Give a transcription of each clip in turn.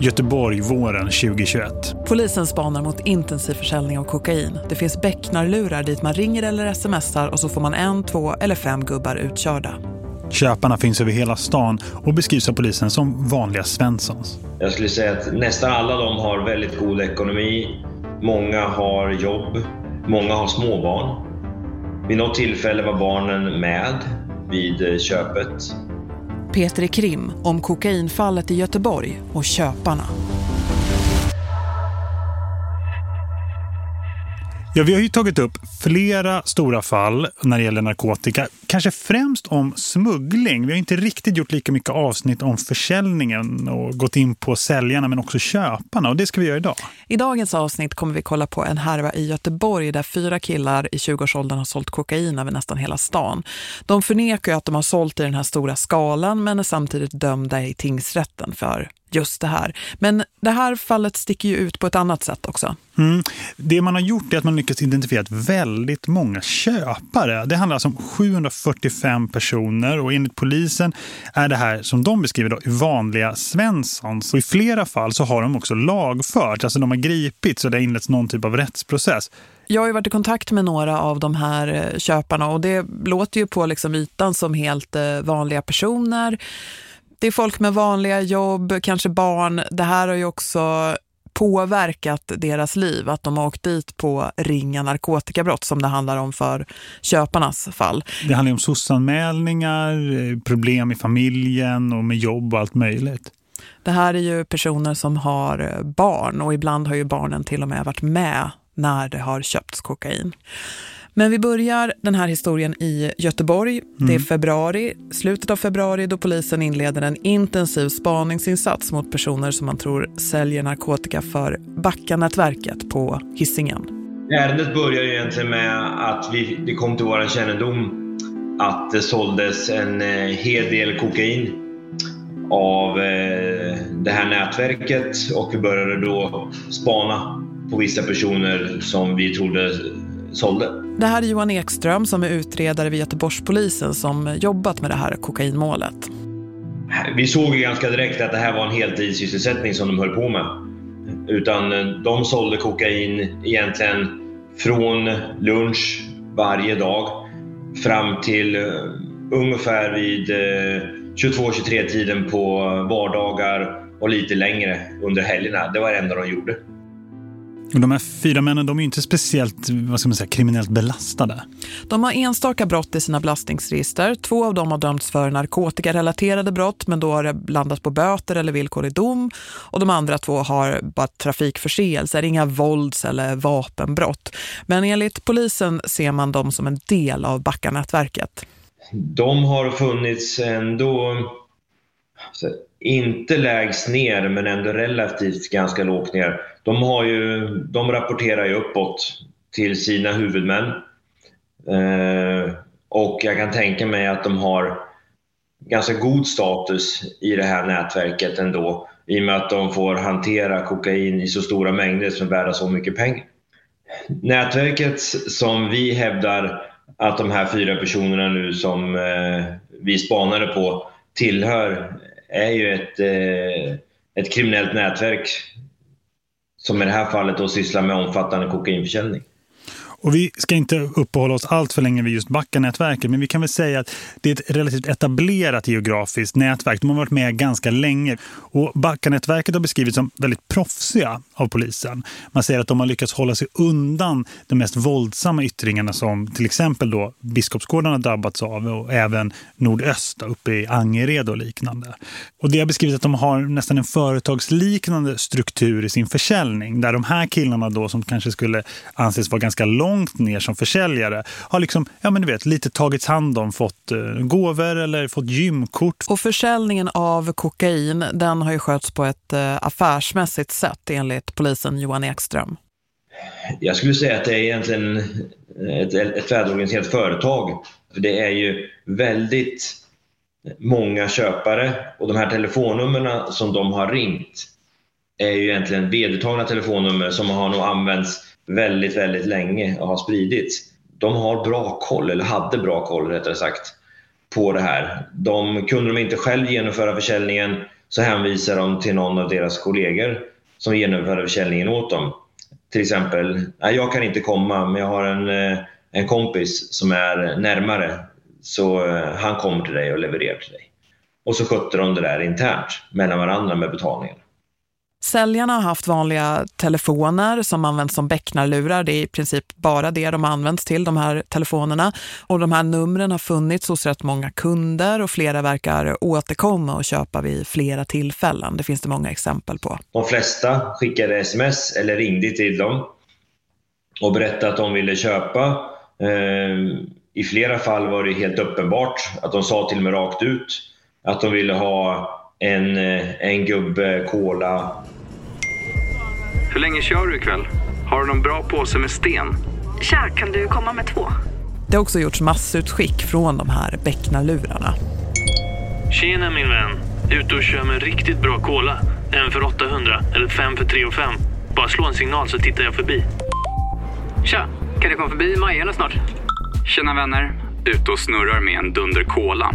Göteborg våren 2021. Polisen spanar mot intensiv försäljning av kokain. Det finns bäcknarlurar dit man ringer eller smsar och så får man en, två eller fem gubbar utkörda. Köparna finns över hela stan och beskrivs av polisen som vanliga Svenssons. Jag skulle säga att nästan alla de har väldigt god ekonomi. Många har jobb. Många har småbarn. Vid något tillfälle var barnen med vid köpet. Peter Krim om kokainfallet i Göteborg och köparna. Ja, vi har ju tagit upp flera stora fall när det gäller narkotika. Kanske främst om smuggling. Vi har inte riktigt gjort lika mycket avsnitt om försäljningen och gått in på säljarna men också köparna. Och det ska vi göra idag. I dagens avsnitt kommer vi kolla på en härva i Göteborg där fyra killar i 20-årsåldern har sålt kokain över nästan hela stan. De förnekar att de har sålt i den här stora skalan men är samtidigt dömda i tingsrätten för just det här. Men det här fallet sticker ju ut på ett annat sätt också. Mm. Det man har gjort är att man lyckats identifiera väldigt många köpare. Det handlar alltså om 45 personer och enligt polisen är det här som de beskriver då vanliga Svenssons. Och i flera fall så har de också lagfört, alltså de har gripits och det har inletts någon typ av rättsprocess. Jag har ju varit i kontakt med några av de här eh, köparna och det låter ju på liksom ytan som helt eh, vanliga personer det är folk med vanliga jobb, kanske barn. Det här har ju också påverkat deras liv att de har åkt dit på ringa narkotikabrott som det handlar om för köparnas fall. Det handlar om sossanmälningar, problem i familjen och med jobb och allt möjligt. Det här är ju personer som har barn och ibland har ju barnen till och med varit med när det har köpts kokain. Men vi börjar den här historien i Göteborg. Mm. Det är mm. februari, slutet av februari då polisen inleder en intensiv spaningsinsats mot personer som man tror säljer narkotika för Backanätverket på Hissingen. Ärendet börjar egentligen med att vi, det kom till vår kännedom att det såldes en eh, hel del kokain av eh, det här nätverket och vi började då spana på vissa personer som vi trodde sålde. Det här är Johan Ekström som är utredare vid Göteborgspolisen som jobbat med det här kokainmålet. Vi såg ju ganska direkt att det här var en heltidssysselsättning som de höll på med. Utan eh, de sålde kokain egentligen från lunch varje dag fram till eh, ungefär vid eh, 22-23-tiden på vardagar och lite längre under helgerna. Det var det enda de gjorde. Och de här fyra männen de är inte speciellt vad ska man säga, kriminellt belastade. De har enstaka brott i sina belastningsregister. Två av dem har dömts för narkotikarelaterade brott men då har det landat på böter eller villkorlig dom. Och de andra två har bara trafikförseelser, inga vålds- eller vapenbrott. Men enligt polisen ser man dem som en del av Backanätverket. De har funnits ändå inte lägst ner men ändå relativt ganska lågt ner. De, har ju, de rapporterar ju uppåt till sina huvudmän. Eh, och jag kan tänka mig att de har ganska god status i det här nätverket ändå i och med att de får hantera kokain i så stora mängder som är värda så mycket pengar. Nätverket som vi hävdar att de här fyra personerna nu som eh, vi spanade på tillhör är ju ett, eh, ett kriminellt nätverk som i det här fallet då sysslar med omfattande kokainförsäljning. Och vi ska inte uppehålla oss allt för länge vid just Backa-nätverket men vi kan väl säga att det är ett relativt etablerat geografiskt nätverk. De har varit med ganska länge och Backa-nätverket har beskrivits som väldigt proffsiga av polisen. Man säger att de har lyckats hålla sig undan de mest våldsamma yttringarna som till exempel då Biskopsgården har drabbats av och även nordöst uppe i Angered och liknande. Och det har beskrivits att de har nästan en företagsliknande struktur i sin försäljning där de här killarna då som kanske skulle anses vara ganska långt långt ner som försäljare har liksom, ja men du vet, lite tagits hand om, fått eh, gåvor eller fått gymkort. Och försäljningen av kokain, den har ju skötts på ett eh, affärsmässigt sätt enligt polisen Johan Ekström. Jag skulle säga att det är egentligen ett, ett välorganiserat företag. För det är ju väldigt många köpare och de här telefonnummerna som de har ringt är ju egentligen vedertagna telefonnummer som har nog använts väldigt, väldigt länge och har spridits. De har bra koll, eller hade bra koll rättare sagt, på det här. De, kunde de inte själv genomföra försäljningen så hänvisar de till någon av deras kollegor som genomförde försäljningen åt dem. Till exempel, jag kan inte komma men jag har en, eh, en kompis som är närmare så eh, han kommer till dig och levererar till dig. Och så skötte de det där internt mellan varandra med betalningen. Säljarna har haft vanliga telefoner som används som bäcknarlurar. Det är i princip bara det de används till, de här telefonerna. Och de här numren har funnits hos rätt många kunder och flera verkar återkomma och köpa vid flera tillfällen. Det finns det många exempel på. De flesta skickade sms eller ringde till dem och berättade att de ville köpa. Ehm, I flera fall var det helt uppenbart att de sa till och med rakt ut att de ville ha en, eh, en gubbe cola hur länge kör du ikväll? Har du någon bra påse med sten? Tja, kan du komma med två? Det har också gjorts massutskick från de här bäcknalurarna. Tjena min vän. Ute och kör med riktigt bra cola. En för 800 eller fem för 3 och 5. Bara slå en signal så tittar jag förbi. Tja, kan du komma förbi Majerna snart? Tjena vänner. Ute och snurrar med en dunder cola.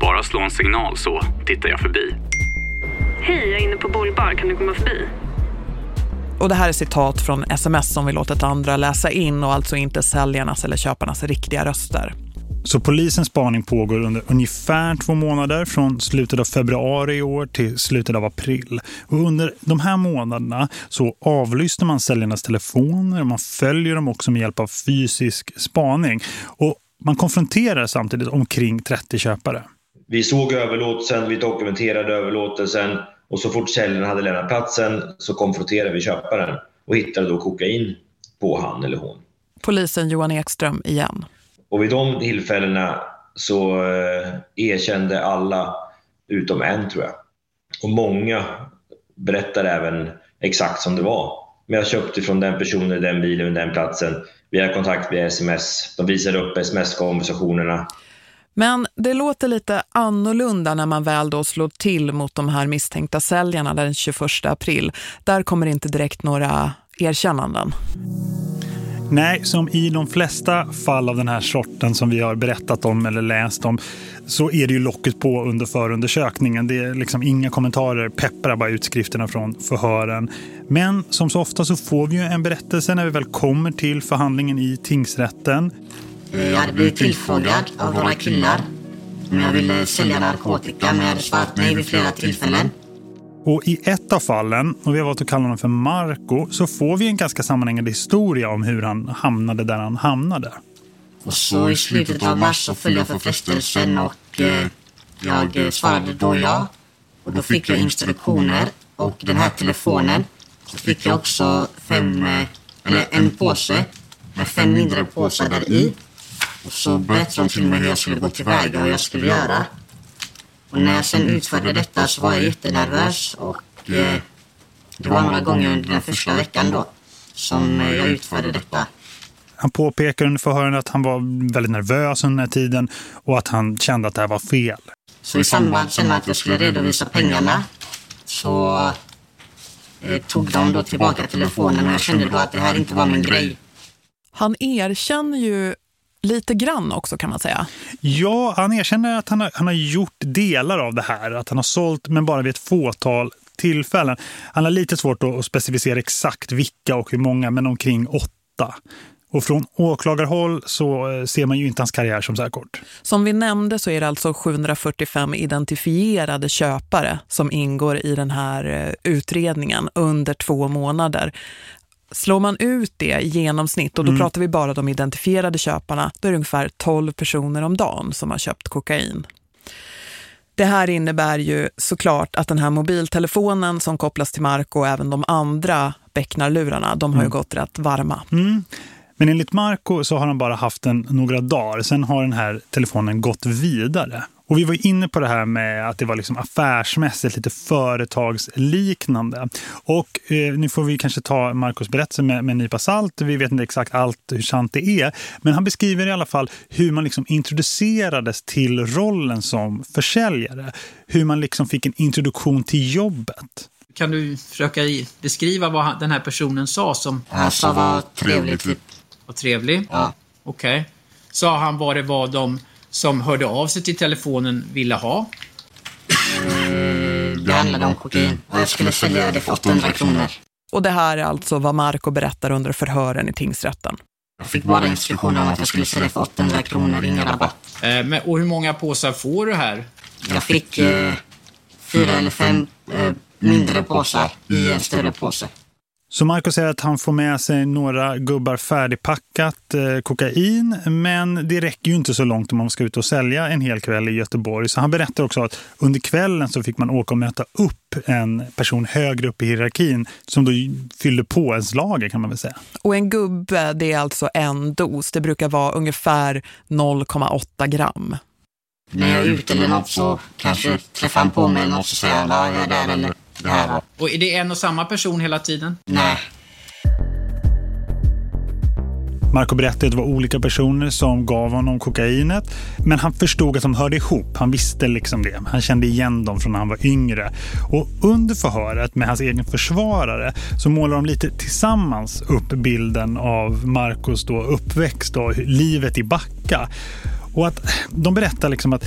Bara slå en signal så tittar jag förbi. Hej, jag är inne på Bullbar. Kan du komma förbi? Och det här är citat från sms som vi låtit andra läsa in och alltså inte säljarnas eller köparnas riktiga röster. Så polisens spaning pågår under ungefär två månader från slutet av februari i år till slutet av april. Och under de här månaderna så avlyssnar man säljarnas telefoner och man följer dem också med hjälp av fysisk spaning. Och man konfronterar samtidigt omkring 30 köpare. Vi såg överlåtelsen, vi dokumenterade överlåtelsen och så fort säljaren hade lämnat platsen så konfronterade vi köparen och hittade då kokain på han eller hon. Polisen Johan Ekström igen. Och vid de tillfällena så eh, erkände alla utom en tror jag. Och många berättade även exakt som det var. Men jag köpte från den personen, den bilen, den platsen. Vi har kontakt via sms. De visade upp sms-konversationerna. Men det låter lite annorlunda när man väl då slår till mot de här misstänkta säljarna den 21 april. Där kommer inte direkt några erkännanden. Nej, som i de flesta fall av den här sorten som vi har berättat om eller läst om så är det ju locket på under förundersökningen. Det är liksom inga kommentarer, pepprar bara utskrifterna från förhören. Men som så ofta så får vi ju en berättelse när vi väl kommer till förhandlingen i tingsrätten. Jag hade blivit tillfrågad av några killar om jag ville sälja narkotika men jag hade svarat nej vid flera tillfällen. Och i ett av fallen, och vi har valt att kalla honom för Marco, så får vi en ganska sammanhängande historia om hur han hamnade där han hamnade. Och så i slutet av mars så föll jag för frestelsen och eh, jag svarade då ja. Och då fick jag instruktioner och den här telefonen. Så fick jag också fem, eh, eller en påse med fem mindre påsar där i. Så berättade de till mig hur jag skulle gå tillväga och hur jag skulle göra. Och när jag sen utförde detta så var jag jättenervös och eh, det var några gånger under den första veckan då som jag utförde detta. Han påpekar under förhören att han var väldigt nervös under den här tiden och att han kände att det här var fel. Så i samband med att jag skulle redovisa pengarna så eh, tog de då tillbaka telefonen och jag kände då att det här inte var min grej. Han erkänner ju lite grann också kan man säga. Ja, han erkänner att han har, han har gjort delar av det här. Att han har sålt men bara vid ett fåtal tillfällen. Han har lite svårt att specificera exakt vilka och hur många men omkring åtta. Och från åklagarhåll så eh, ser man ju inte hans karriär som så här kort. Som vi nämnde så är det alltså 745 identifierade köpare som ingår i den här eh, utredningen under två månader. Slår man ut det i genomsnitt, och då mm. pratar vi bara de identifierade köparna, då är det ungefär 12 personer om dagen som har köpt kokain. Det här innebär ju såklart att den här mobiltelefonen som kopplas till Marco och även de andra bäcknarlurarna, de har mm. ju gått rätt varma. Mm. Men enligt Marco så har han bara haft den några dagar. Sen har den här telefonen gått vidare. Och vi var inne på det här med att det var liksom affärsmässigt, lite företagsliknande. Och eh, nu får vi kanske ta Marcos berättelse med, med en nypa salt. Vi vet inte exakt allt hur sant det är. Men han beskriver i alla fall hur man liksom introducerades till rollen som försäljare. Hur man liksom fick en introduktion till jobbet. Kan du försöka beskriva vad den här personen sa som... Sa var trevlig typ. Var trevlig? Ja. Okej. Okay. Sa han vad det var de som hörde av sig till telefonen ville ha? Eh, det handlade om kokain och jag skulle sälja det för 800 kronor. Och det här är alltså vad Marco berättar under förhören i tingsrätten. Jag fick bara instruktioner om att jag skulle sälja för 800 kronor, ingen rabatt. Eh, men, och hur många påsar får du här? Jag fick eh, fyra eller fem eh, mindre påsar i en större påse. Så Marco säger att han får med sig några gubbar färdigpackat eh, kokain men det räcker ju inte så långt om man ska ut och sälja en hel kväll i Göteborg. Så han berättar också att under kvällen så fick man åka och möta upp en person högre upp i hierarkin som då fyllde på ens lager kan man väl säga. Och en gubbe det är alltså en dos. Det brukar vara ungefär 0,8 gram. När jag är ute eller något så kanske träffar han på mig något så säger han, ja, jag är där eller det här. Och är det en och samma person hela tiden? Nej. Marco berättade att det var olika personer som gav honom kokainet. Men han förstod att de hörde ihop. Han visste liksom det. Han kände igen dem från när han var yngre. Och under förhöret med hans egen försvarare så målar de lite tillsammans upp bilden av Marcos då uppväxt och livet i Backa. Och att de berättar liksom att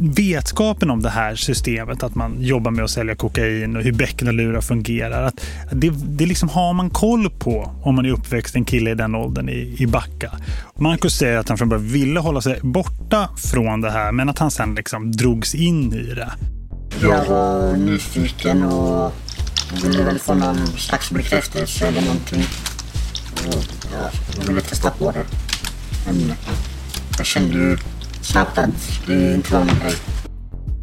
vetskapen om det här systemet att man jobbar med att sälja kokain och hur bäckenalurar fungerar att det, det liksom har man koll på om man är uppväxt en kille i den åldern i, i Backa. Marcus säger att han från början ville hålla sig borta från det här men att han sen liksom drogs in i det. Jag var nyfiken och ville väl få någon slags bekräftelse eller någonting. Och, ja, jag ville testa på det. Men jag kände ju snabbt att det inte var.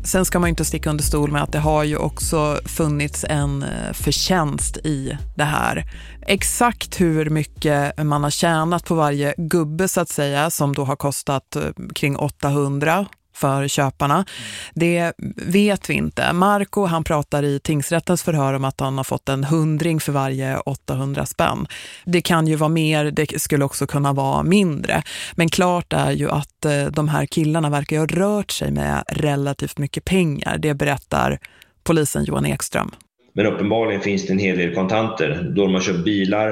Sen ska man inte sticka under stol med att det har ju också funnits en eh, förtjänst i det här. Exakt hur mycket man har tjänat på varje gubbe så att säga som då har kostat eh, kring 800 för köparna. Det vet vi inte. Marco han pratar i tingsrättens förhör om att han har fått en hundring för varje 800 spänn. Det kan ju vara mer, det skulle också kunna vara mindre. Men klart är ju att eh, de här killarna verkar ha rört sig med relativt mycket pengar. Det berättar polisen Johan Ekström. Men uppenbarligen finns det en hel del kontanter då de har köpt bilar.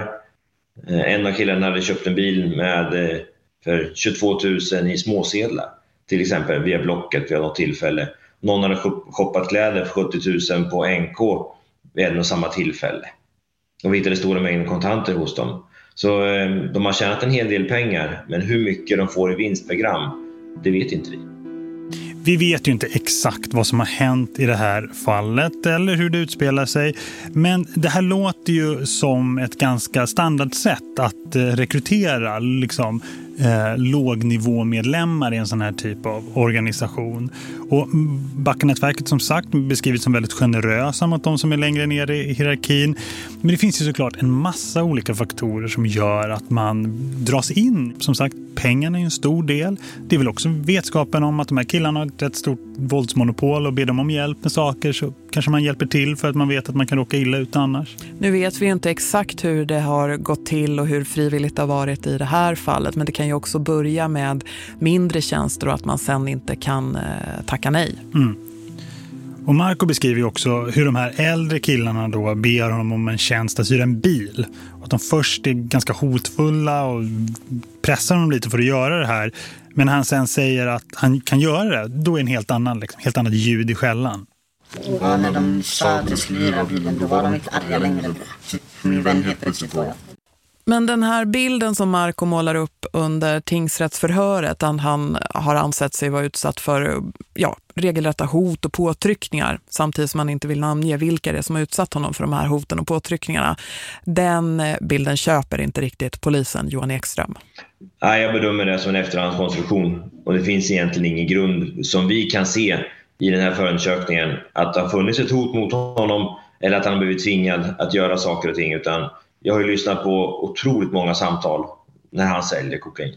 Eh, en av killarna hade köpt en bil med eh, för 22 000 i småsedlar till exempel via Blocket vid något tillfälle. Någon hade shoppat kläder för 70 000 på NK vid en och samma tillfälle. Och vi hittade stora mängder kontanter hos dem. Så ehm, de har tjänat en hel del pengar, men hur mycket de får i vinst per gram, det vet inte vi. Vi vet ju inte exakt vad som har hänt i det här fallet eller hur det utspelar sig. Men det här låter ju som ett ganska standardsätt att eh, rekrytera liksom, eh, lågnivåmedlemmar i en sån här typ av organisation. Och Backenätverket som sagt beskrivits som väldigt generösa mot de som är längre ner i hierarkin. Men det finns ju såklart en massa olika faktorer som gör att man dras in. Som sagt, pengarna är en stor del. Det är väl också vetskapen om att de här killarna har ett rätt stort våldsmonopol och ber dem om hjälp med saker så kanske man hjälper till för att man vet att man kan råka illa ut annars. Nu vet vi inte exakt hur det har gått till och hur frivilligt det har varit i det här fallet men det kan ju också börja med mindre tjänster och att man sen inte kan eh, tacka nej. Mm. Och Marco beskriver också hur de här äldre killarna då ber honom om en tjänst att hyra en bil. Och att de först är ganska hotfulla och pressar honom lite för att göra det här. Men när han sen säger att han kan göra det, då är en helt annan, liksom, helt annat ljud i skällan. Ja, när de sa att jag skulle hyra bilen, då var de inte arga längre. Min vän helt plötsligt var. Men den här bilden som Marco målar upp under tingsrättsförhöret att han har ansett sig vara utsatt för ja, regelrätta hot och påtryckningar samtidigt som han inte vill namnge vilka det är som har utsatt honom för de här hoten och påtryckningarna. Den bilden köper inte riktigt polisen Johan Ekström. Nej, jag bedömer det som en efterhandskonstruktion och det finns egentligen ingen grund som vi kan se i den här förundersökningen att det har funnits ett hot mot honom eller att han har blivit tvingad att göra saker och ting utan jag har ju lyssnat på otroligt många samtal när han säljer kokain.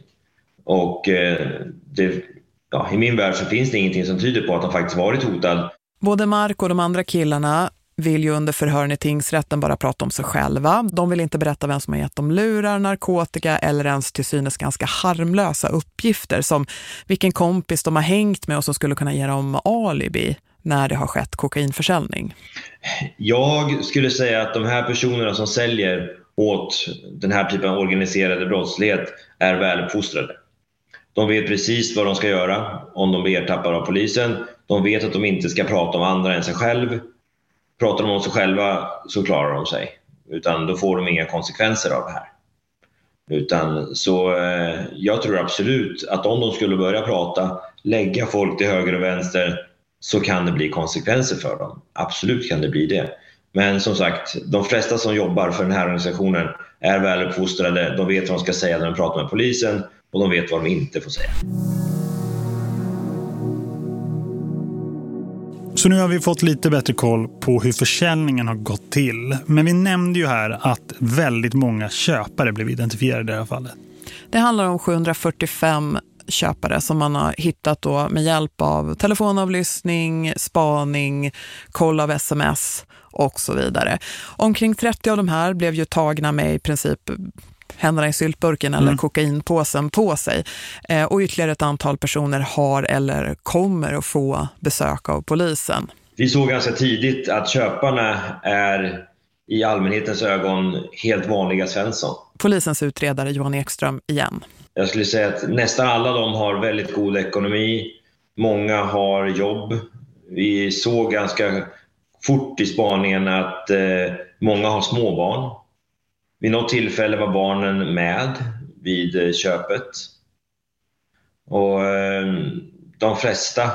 Och eh, det, ja, i min värld så finns det ingenting som tyder på att han faktiskt varit hotad. Både Mark och de andra killarna vill ju under förhören i tingsrätten bara prata om sig själva. De vill inte berätta vem som har gett dem lurar, narkotika eller ens till synes ganska harmlösa uppgifter som vilken kompis de har hängt med och som skulle kunna ge dem alibi när det har skett kokainförsäljning? Jag skulle säga att de här personerna som säljer åt den här typen av organiserade brottslighet är väluppfostrade. De vet precis vad de ska göra om de blir ertappade av polisen. De vet att de inte ska prata om andra än sig själv pratar de om sig själva så klarar de sig. Utan då får de inga konsekvenser av det här. Utan så eh, jag tror absolut att om de skulle börja prata, lägga folk till höger och vänster så kan det bli konsekvenser för dem. Absolut kan det bli det. Men som sagt, de flesta som jobbar för den här organisationen är väluppfostrade. De vet vad de ska säga när de pratar med polisen och de vet vad de inte får säga. Så nu har vi fått lite bättre koll på hur försäljningen har gått till. Men vi nämnde ju här att väldigt många köpare blev identifierade i det här fallet. Det handlar om 745 köpare som man har hittat då med hjälp av telefonavlyssning, spaning, koll av sms och så vidare. Omkring 30 av de här blev ju tagna med i princip händerna i syltburken eller mm. kokainpåsen på sig. Eh, och ytterligare ett antal personer har eller kommer att få besök av polisen. Vi såg ganska tidigt att köparna är i allmänhetens ögon helt vanliga Svensson. Polisens utredare Johan Ekström igen. Jag skulle säga att nästan alla de har väldigt god ekonomi. Många har jobb. Vi såg ganska fort i spaningen att eh, många har småbarn. Vid något tillfälle var barnen med vid eh, köpet. Och eh, de flesta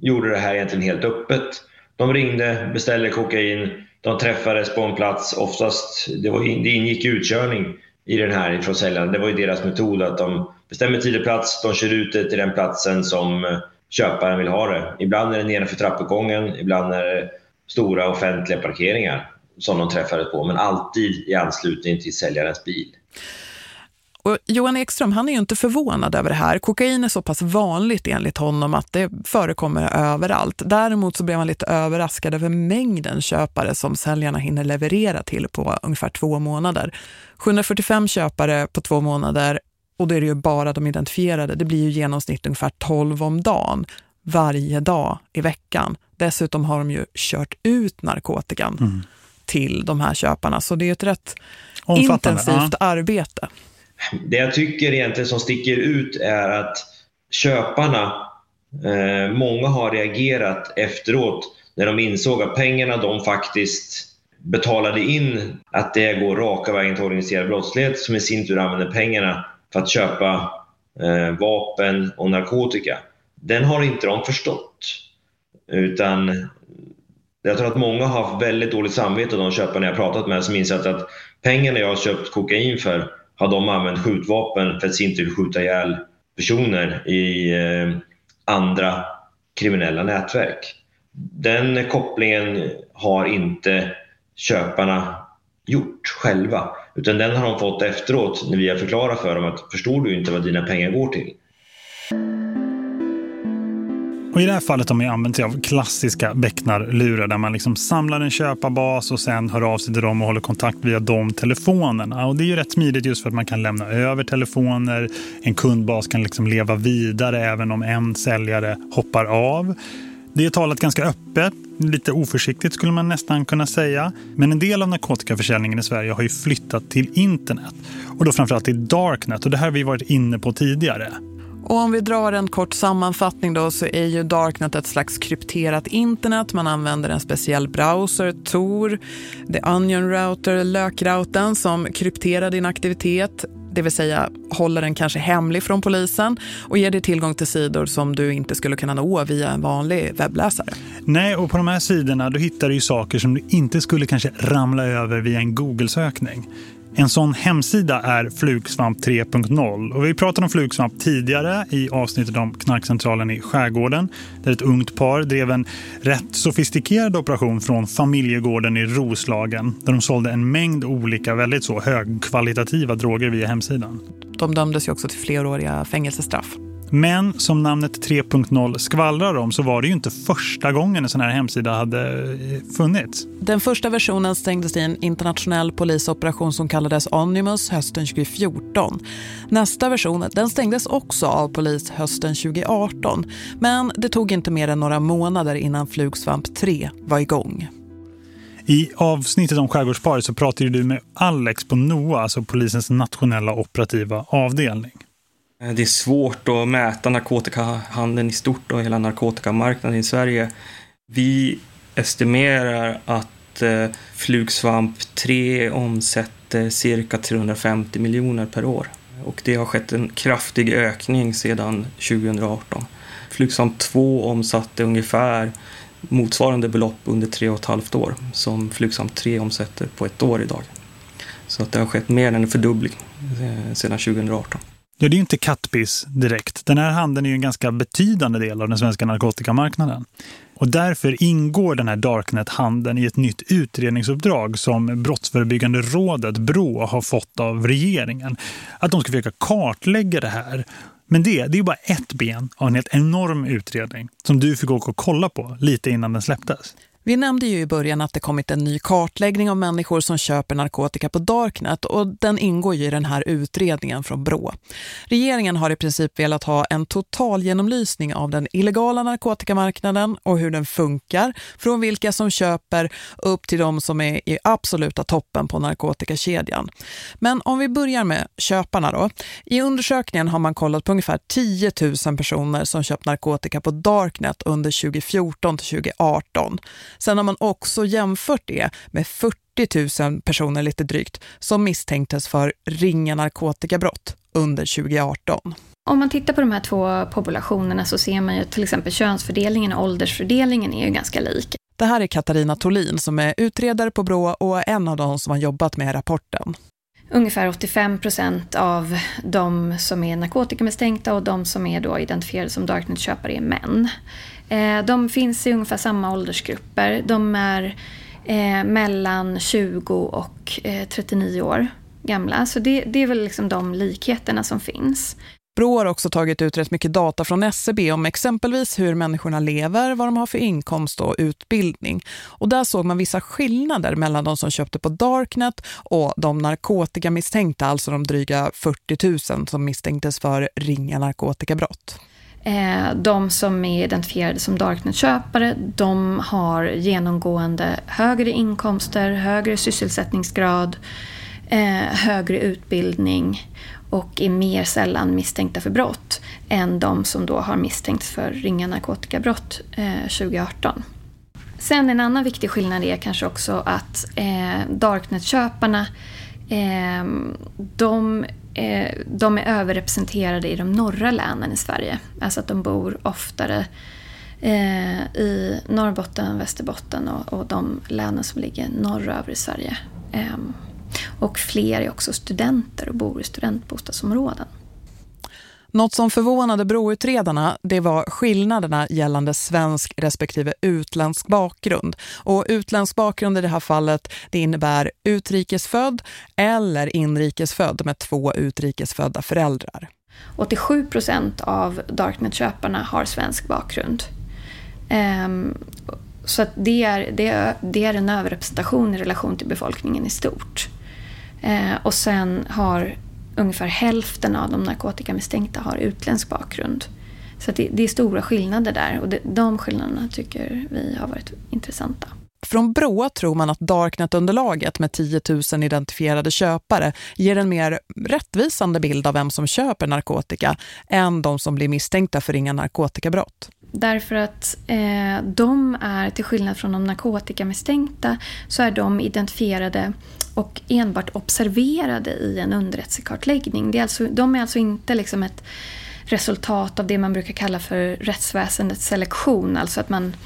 gjorde det här egentligen helt öppet. De ringde, beställde kokain, de träffades på en plats. Oftast, det, var, det ingick utkörning i den här från säljaren. Det var ju deras metod att de bestämmer tid och plats, de kör ut det till den platsen som eh, köparen vill ha det. Ibland är det nedanför trappuppgången, ibland är det stora offentliga parkeringar som de träffades på, men alltid i anslutning till säljarens bil. Och Johan Ekström han är ju inte förvånad över det här. Kokain är så pass vanligt enligt honom att det förekommer överallt. Däremot så blev han lite överraskad över mängden köpare som säljarna hinner leverera till på ungefär två månader. 745 köpare på två månader och då är det ju bara de identifierade. Det blir ju genomsnitt ungefär 12 om dagen varje dag i veckan. Dessutom har de ju kört ut narkotikan mm. Till de här köparna. Så det är ett rätt intensivt ja. arbete. Det jag tycker egentligen som sticker ut är att köparna, eh, många har reagerat efteråt när de insåg att pengarna de faktiskt betalade in, att det går raka vägen till organiserad brottslighet som i sin tur använder pengarna för att köpa eh, vapen och narkotika. Den har inte de förstått. Utan jag tror att många har haft väldigt dåligt samvete de köparna jag pratat med som insett att pengarna jag har köpt kokain för har de använt skjutvapen för att sin tur skjuta ihjäl personer i eh, andra kriminella nätverk. Den kopplingen har inte köparna gjort själva, utan den har de fått efteråt när vi har förklarat för dem att förstår du inte vad dina pengar går till? Och i det här fallet har man använt sig av klassiska becknarlurar där man liksom samlar en köparbas och sen hör av sig till dem och håller kontakt via de telefonerna. Och det är ju rätt smidigt just för att man kan lämna över telefoner. En kundbas kan liksom leva vidare även om en säljare hoppar av. Det är talat ganska öppet, lite oförsiktigt skulle man nästan kunna säga. Men en del av narkotikaförsäljningen i Sverige har ju flyttat till internet. Och då framförallt till Darknet. Och det här har vi varit inne på tidigare. Och om vi drar en kort sammanfattning då så är ju Darknet ett slags krypterat internet. Man använder en speciell browser, Tor, The Onion Router, lökroutern som krypterar din aktivitet. Det vill säga håller den kanske hemlig från polisen och ger dig tillgång till sidor som du inte skulle kunna nå via en vanlig webbläsare. Nej, och på de här sidorna då hittar du ju saker som du inte skulle kanske ramla över via en Google-sökning. En sån hemsida är Flugsvamp 3.0 och vi pratade om Flugsvamp tidigare i avsnittet om knarkcentralen i Skärgården där ett ungt par drev en rätt sofistikerad operation från familjegården i Roslagen där de sålde en mängd olika väldigt så högkvalitativa droger via hemsidan. De dömdes ju också till fleråriga fängelsestraff. Men som namnet 3.0 skvallrar om så var det ju inte första gången en sån här hemsida hade eh, funnits. Den första versionen stängdes i en internationell polisoperation som kallades Onimus hösten 2014. Nästa version den stängdes också av polis hösten 2018. Men det tog inte mer än några månader innan Flugsvamp 3 var igång. I avsnittet om skärgårdsparet så pratade du med Alex på NOA, alltså polisens nationella operativa avdelning. Eh, det är svårt att mäta narkotikahandeln i stort och hela narkotikamarknaden i Sverige. Vi estimerar att eh, flugsvamp 3 omsätter cirka 350 miljoner per år. Och det har skett en kraftig ökning sedan 2018. Flugsvamp 2 omsatte ungefär motsvarande belopp under tre och ett halvt år som Flugsvamp 3 omsätter på ett år idag. Så att det har skett mer än en fördubbling eh, sedan 2018. Ja, det är ju inte kattpiss direkt. Den här handeln är ju en ganska betydande del av den svenska narkotikamarknaden. Och därför ingår den här Darknet-handeln i ett nytt utredningsuppdrag som Brottsförebyggande rådet, BRÅ, har fått av regeringen. Att de ska försöka kartlägga det här. Men det, det är ju bara ett ben av en helt enorm utredning som du fick åka och kolla på lite innan den släpptes. Vi nämnde ju i början att det kommit en ny kartläggning av människor som köper narkotika på Darknet och den ingår ju i den här utredningen från Brå. Regeringen har i princip velat ha en total genomlysning av den illegala narkotikamarknaden och hur den funkar, från vilka som köper upp till de som är i absoluta toppen på narkotikakedjan. Men om vi börjar med köparna då. I undersökningen har man kollat på ungefär 10 000 personer som köpt narkotika på Darknet under 2014 till 2018. Sen har man också jämfört det med 40 000 personer lite drygt som misstänktes för ringa narkotikabrott under 2018. Om man tittar på de här två populationerna så ser man ju till exempel könsfördelningen och åldersfördelningen är ju ganska lik. Det här är Katarina Tolin som är utredare på BRÅ och en av de som har jobbat med rapporten. Ungefär 85 procent av de som är narkotikamisstänkta och de som är då identifierade som darknet-köpare är män. Eh, de finns i ungefär samma åldersgrupper. De är eh, mellan 20 och eh, 39 år gamla. Så det, det är väl liksom de likheterna som finns. Brå har också tagit ut rätt mycket data från SCB om exempelvis hur människorna lever, vad de har för inkomst och utbildning. Och där såg man vissa skillnader mellan de som köpte på Darknet och de narkotikamisstänkta, alltså de dryga 40 000 som misstänktes för ringa narkotikabrott. Eh, de som är identifierade som Darknet-köpare, de har genomgående högre inkomster, högre sysselsättningsgrad, eh, högre utbildning och är mer sällan misstänkta för brott än de som då har misstänkts för ringa narkotikabrott eh, 2018. Sen en annan viktig skillnad är kanske också att Darknet-köparna de eh, de är överrepresenterade i de norra länen i Sverige. Alltså att de bor oftare eh, i Norrbotten, Västerbotten och, och de länen som ligger norröver i Sverige. Eh, och fler är också studenter och bor i studentbostadsområden. Något som förvånade broutredarna det var skillnaderna gällande svensk respektive utländsk bakgrund. Och utländsk bakgrund i det här fallet det innebär utrikesfödd eller inrikesfödd med två utrikesfödda föräldrar. 87 procent av Darknet-köparna har svensk bakgrund. Um, så att det, är, det, är, det är en överrepresentation i relation till befolkningen i stort. Uh, och sen har ungefär hälften av de narkotikamisstänkta har utländsk bakgrund. Så det, det, är stora skillnader där och det, de skillnaderna tycker vi har varit intressanta. Från Brå tror man att Darknet-underlaget med 10 000 identifierade köpare ger en mer rättvisande bild av vem som köper narkotika än de som blir misstänkta för inga narkotikabrott. Därför att eh, de är, till skillnad från de narkotikamisstänkta, så är de identifierade och enbart observerade i en underrättelsekartläggning. Det är alltså, de är alltså inte liksom ett resultat av det man brukar kalla för rättsväsendets selektion. Alltså att man,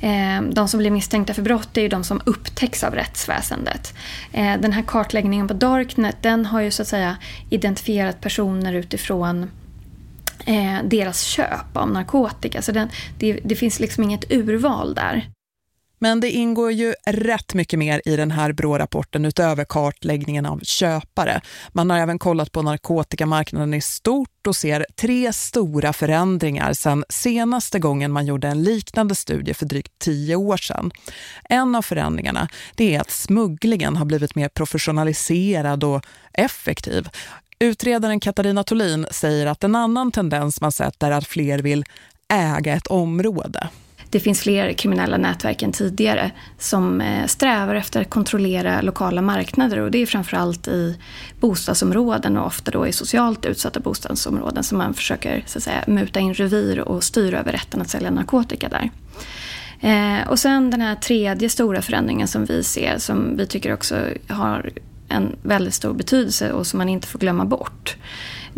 eh, de som blir misstänkta för brott är ju de som upptäcks av rättsväsendet. Eh, den här kartläggningen på Darknet den har ju så att säga identifierat personer utifrån eh, deras köp av narkotika. Så den, det, det finns liksom inget urval där. Men det ingår ju rätt mycket mer i den här BRÅ-rapporten utöver kartläggningen av köpare. Man har även kollat på narkotikamarknaden i stort och ser tre stora förändringar sedan senaste gången man gjorde en liknande studie för drygt tio år sedan. En av förändringarna det är att smugglingen har blivit mer professionaliserad och effektiv. Utredaren Katarina Tolin säger att en annan tendens man sett är att fler vill äga ett område det finns fler kriminella nätverk än tidigare som eh, strävar efter att kontrollera lokala marknader och det är framförallt i bostadsområden och ofta då i socialt utsatta bostadsområden som man försöker så att säga, muta in revir och styra över rätten att sälja narkotika där. Eh, och sen den här tredje stora förändringen som vi ser, som vi tycker också har en väldigt stor betydelse och som man inte får glömma bort.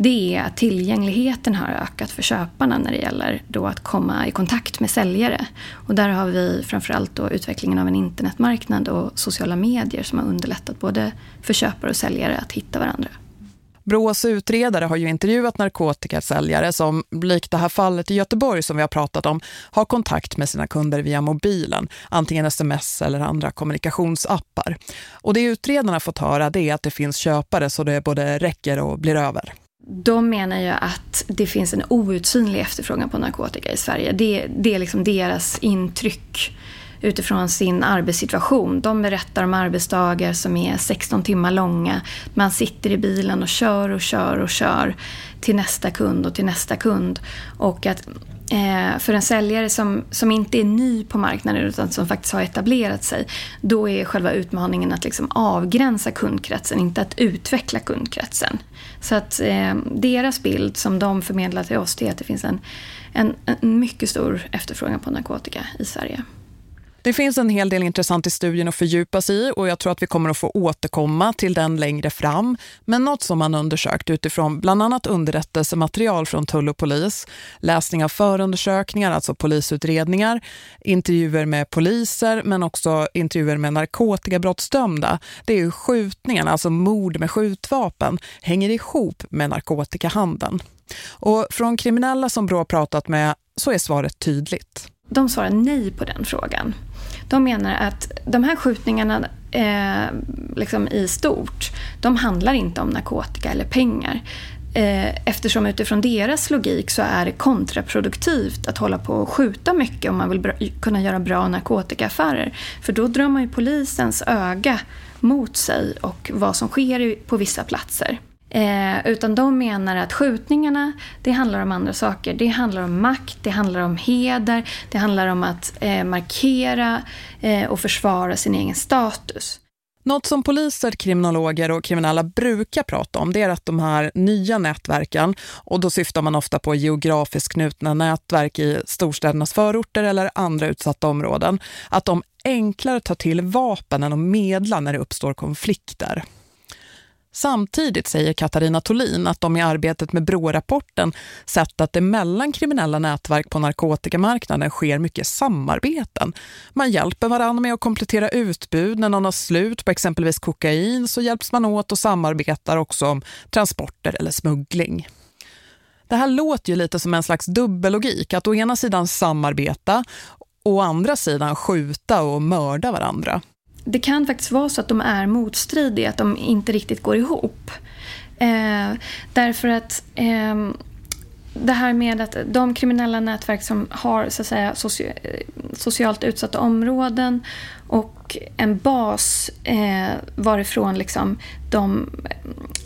Det är att tillgängligheten har ökat för köparna när det gäller då att komma i kontakt med säljare. Och där har vi framförallt då utvecklingen av en internetmarknad och sociala medier som har underlättat både för köpare och säljare att hitta varandra. Brås utredare har ju intervjuat narkotikasäljare som, likt det här fallet i Göteborg som vi har pratat om, har kontakt med sina kunder via mobilen, antingen sms eller andra kommunikationsappar. Och det utredarna fått höra det är att det finns köpare så det både räcker och blir över. De menar ju att det finns en outsynlig efterfrågan på narkotika i Sverige. Det, det är liksom deras intryck utifrån sin arbetssituation. De berättar om arbetsdagar som är 16 timmar långa. Man sitter i bilen och kör och kör och kör till nästa kund och till nästa kund. Och att eh, för en säljare som, som inte är ny på marknaden utan som faktiskt har etablerat sig, då är själva utmaningen att liksom avgränsa kundkretsen, inte att utveckla kundkretsen. Så att eh, deras bild som de förmedlar till oss det är att det finns en, en, en mycket stor efterfrågan på narkotika i Sverige. Det finns en hel del intressant i studien att fördjupa sig i och jag tror att vi kommer att få återkomma till den längre fram. Men något som man undersökt utifrån bland annat underrättelsematerial från tull och polis, läsning av förundersökningar, alltså polisutredningar, intervjuer med poliser men också intervjuer med narkotikabrottsdömda. Det är ju skjutningarna, alltså mord med skjutvapen, hänger ihop med narkotikahandeln. Och från kriminella som Brå pratat med så är svaret tydligt. De svarar nej på den frågan. De menar att de här skjutningarna eh, liksom i stort, de handlar inte om narkotika eller pengar. Eh, eftersom utifrån deras logik så är det kontraproduktivt att hålla på och skjuta mycket om man vill kunna göra bra narkotikaaffärer. För då drar man ju polisens öga mot sig och vad som sker på vissa platser. Eh, utan de menar att skjutningarna, det handlar om andra saker. Det handlar om makt, det handlar om heder, det handlar om att eh, markera eh, och försvara sin egen status. Något som poliser, kriminologer och kriminella brukar prata om det är att de här nya nätverken, och då syftar man ofta på geografiskt knutna nätverk i storstädernas förorter eller andra utsatta områden, att de enklare tar till vapen än att medla när det uppstår konflikter. Samtidigt säger Katarina Tolin att de i arbetet med Brå-rapporten sett att det mellan kriminella nätverk på narkotikamarknaden sker mycket samarbeten. Man hjälper varandra med att komplettera utbud. När någon har slut på exempelvis kokain så hjälps man åt och samarbetar också om transporter eller smuggling. Det här låter ju lite som en slags dubbellogik. Att å ena sidan samarbeta och å andra sidan skjuta och mörda varandra det kan faktiskt vara så att de är motstridiga, att de inte riktigt går ihop. Eh, därför att eh, det här med att de kriminella nätverk som har så att säga, soci eh, socialt utsatta områden och en bas eh, varifrån liksom de,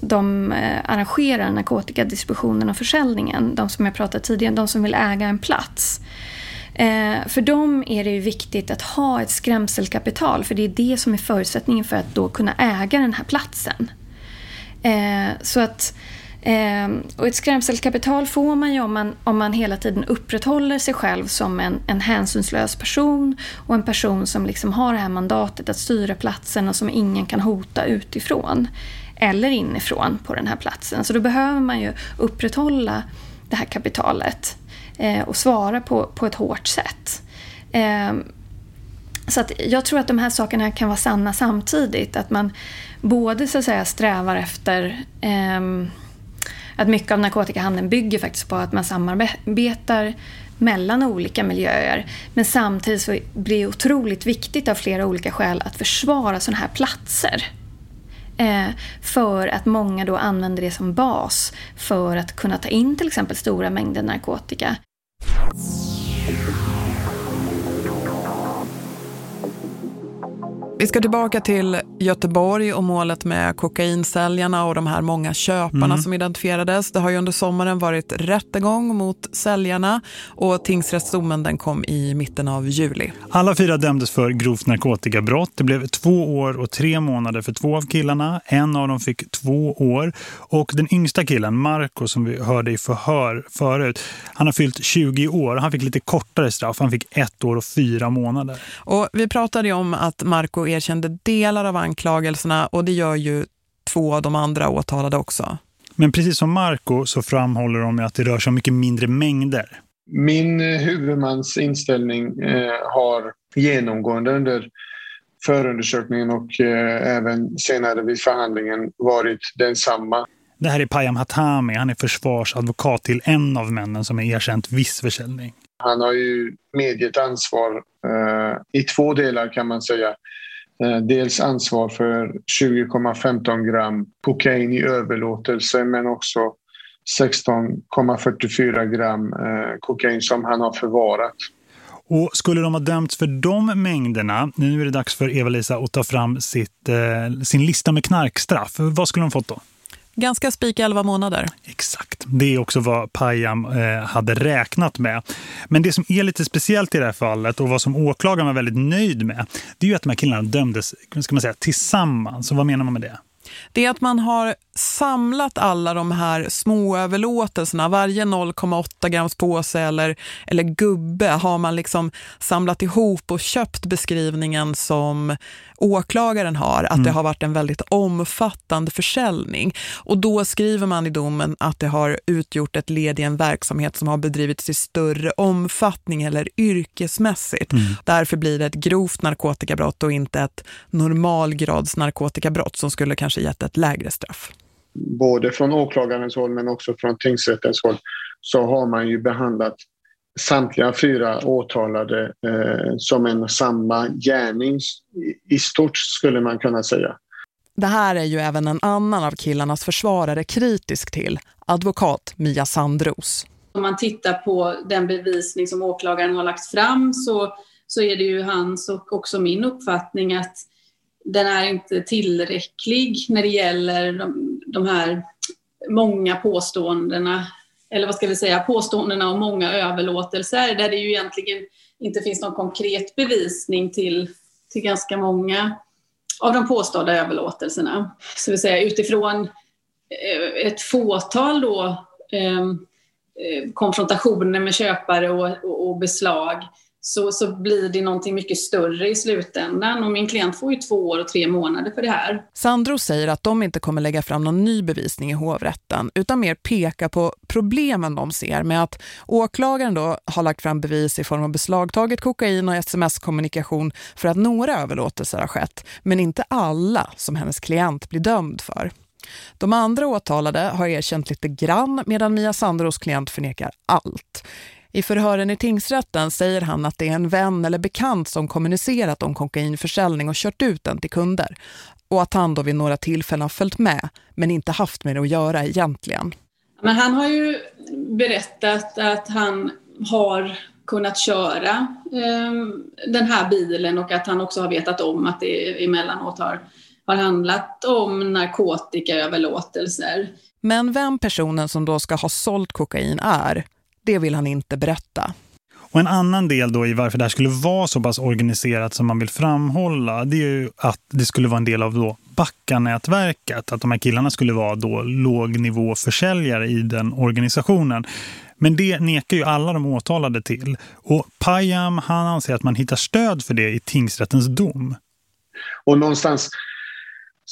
de eh, arrangerar narkotikadistributionen och försäljningen, de som jag pratade tidigare, de som vill äga en plats. Eh, för dem är det ju viktigt att ha ett skrämselkapital för det är det som är förutsättningen för att då kunna äga den här platsen. Eh, så att, eh, och ett skrämselkapital får man ju om man, om man hela tiden upprätthåller sig själv som en, en hänsynslös person och en person som liksom har det här mandatet att styra platsen och som ingen kan hota utifrån eller inifrån på den här platsen. Så då behöver man ju upprätthålla det här kapitalet eh, och svara på, på ett hårt sätt. Eh, så att jag tror att de här sakerna kan vara sanna samtidigt. Att man både så att säga strävar efter eh, att mycket av narkotikahandeln bygger faktiskt på att man samarbetar mellan olika miljöer. Men samtidigt så blir det otroligt viktigt av flera olika skäl att försvara sådana här platser. Eh, för att många då använder det som bas för att kunna ta in till exempel stora mängder narkotika. Vi ska tillbaka till Göteborg och målet med kokainsäljarna och de här många köparna mm. som identifierades. Det har ju under sommaren varit rättegång mot säljarna och tingsrättsdomen den kom i mitten av juli. Alla fyra dömdes för grovt narkotikabrott. Det blev två år och tre månader för två av killarna. En av dem fick två år. Och den yngsta killen, Marco, som vi hörde i förhör förut, han har fyllt 20 år. Han fick lite kortare straff. Han fick ett år och fyra månader. Och vi pratade ju om att Marco erkände delar av anklagelserna och det gör ju två av de andra åtalade också. Men precis som Marco så framhåller de att det rör sig om mycket mindre mängder. Min huvudmans inställning eh, har genomgående under förundersökningen och eh, även senare vid förhandlingen varit densamma. Det här är Payam Hatami, han är försvarsadvokat till en av männen som är erkänt viss försäljning. Han har ju medgett ansvar eh, i två delar kan man säga. Eh, dels ansvar för 20,15 gram kokain i överlåtelse men också 16,44 gram eh, kokain som han har förvarat. Och skulle de ha dömts för de mängderna, nu är det dags för Eva-Lisa att ta fram sitt, eh, sin lista med knarkstraff. Vad skulle de fått då? Ganska spik 11 månader. Exakt. Det är också vad Payam eh, hade räknat med. Men det som är lite speciellt i det här fallet och vad som åklagaren var väldigt nöjd med det är ju att de här killarna dömdes ska man säga, tillsammans. Så vad menar man med det? Det är att man har samlat alla de här små överlåtelserna, varje 0,8 grams påse eller, eller gubbe har man liksom samlat ihop och köpt beskrivningen som åklagaren har, att mm. det har varit en väldigt omfattande försäljning. Och då skriver man i domen att det har utgjort ett led i en verksamhet som har bedrivits i större omfattning eller yrkesmässigt. Mm. Därför blir det ett grovt narkotikabrott och inte ett normalgrads narkotikabrott som skulle kanske gett ett lägre straff både från åklagarens håll men också från tingsrättens håll så har man ju behandlat samtliga fyra åtalade eh, som en samma gärning i stort skulle man kunna säga. Det här är ju även en annan av killarnas försvarare kritisk till, advokat Mia Sandros. Om man tittar på den bevisning som åklagaren har lagt fram så, så är det ju hans och också min uppfattning att den är inte tillräcklig när det gäller de, de här många påståendena, eller vad ska vi säga, påståendena om många överlåtelser, där det ju egentligen inte finns någon konkret bevisning till, till ganska många av de påstådda överlåtelserna. Så vill säga utifrån eh, ett fåtal då, eh, eh, konfrontationer med köpare och, och, och beslag så, så blir det någonting mycket större i slutändan. Och min klient får ju två år och tre månader för det här. Sandro säger att de inte kommer lägga fram någon ny bevisning i hovrätten utan mer peka på problemen de ser med att åklagaren då har lagt fram bevis i form av beslagtaget kokain och sms-kommunikation för att några överlåtelser har skett, men inte alla som hennes klient blir dömd för. De andra åtalade har erkänt lite grann medan Mia Sandros klient förnekar allt. I förhören i tingsrätten säger han att det är en vän eller bekant som kommunicerat om kokainförsäljning och kört ut den till kunder. Och att han då vid några tillfällen har följt med men inte haft med det att göra egentligen. Men han har ju berättat att han har kunnat köra eh, den här bilen och att han också har vetat om att det emellanåt har, har handlat om narkotikaöverlåtelser. Men vem personen som då ska ha sålt kokain är, det vill han inte berätta. Och en annan del då i varför det här skulle vara så pass organiserat som man vill framhålla det är ju att det skulle vara en del av då Backa-nätverket. Att de här killarna skulle vara då lågnivåförsäljare i den organisationen. Men det nekar ju alla de åtalade till. Och Payam han anser att man hittar stöd för det i tingsrättens dom. Och någonstans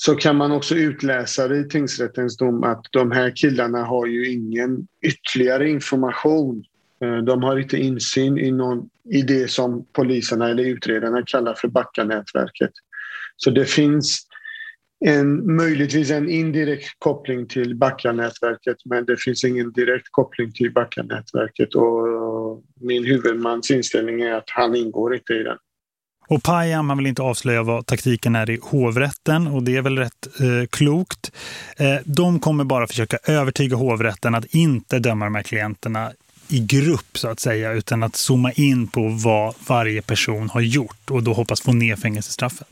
så kan man också utläsa i tingsrättens dom att de här killarna har ju ingen ytterligare information. Eh, de har inte insyn i, någon, i det som poliserna eller utredarna kallar för Backa-nätverket. Så det finns en, möjligtvis en indirekt koppling till Backa-nätverket men det finns ingen direkt koppling till Backa-nätverket och min huvudmans inställning är att han ingår inte i den. Och Payam man vill inte avslöja vad taktiken är i hovrätten och det är väl rätt eh, klokt. Eh, de kommer bara försöka övertyga hovrätten att inte döma de här klienterna i grupp så att säga utan att zooma in på vad varje person har gjort och då hoppas få ner fängelsestraffet.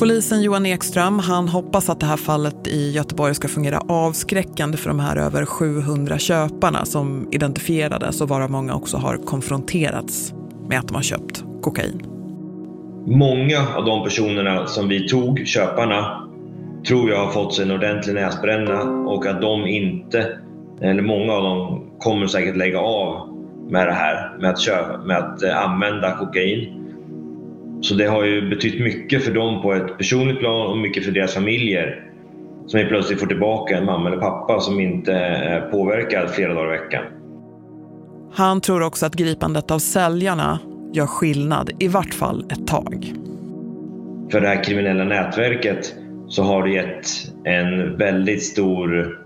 Polisen Johan Ekström han hoppas att det här fallet i Göteborg ska fungera avskräckande för de här över 700 köparna som identifierades och varav många också har konfronterats med att de har köpt kokain. Många av de personerna som vi tog, köparna, tror jag har fått sig en ordentlig näsbränna och att de inte, eller många av dem kommer säkert lägga av med det här, med att, köpa, med att eh, använda kokain. Så det har ju betytt mycket för dem på ett personligt plan och mycket för deras familjer som plötsligt får tillbaka en mamma eller pappa som inte är påverkad flera dagar i veckan. Han tror också att gripandet av säljarna gör skillnad, i vart fall ett tag. För det här kriminella nätverket så har det gett en väldigt stor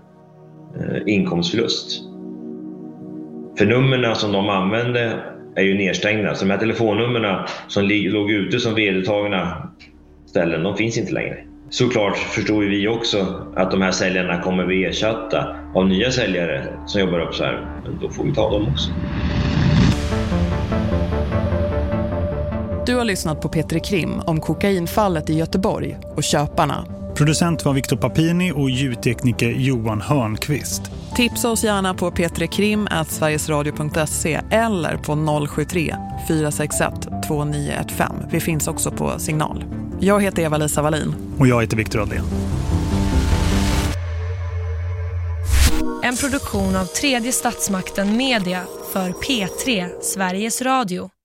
eh, inkomstförlust. För numren som de använde är ju nedstängda. Så de här telefonnumren som låg ute som vedertagna ställen, de finns inte längre. Såklart förstår ju vi också att de här säljarna kommer bli ersatta av nya säljare som jobbar upp så här. Men då får vi ta dem också. Du har lyssnat på Petri Krim om kokainfallet i Göteborg och köparna. Producent var Viktor Papini och ljudtekniker Johan Hörnqvist. Tipsa oss gärna på petrekrim.sverigesradio.se eller på 073 461 2915. Vi finns också på signal. Jag heter Eva-Lisa Wallin. Och jag heter Viktor Adén. En produktion av tredje statsmakten Media för P3 Sveriges Radio.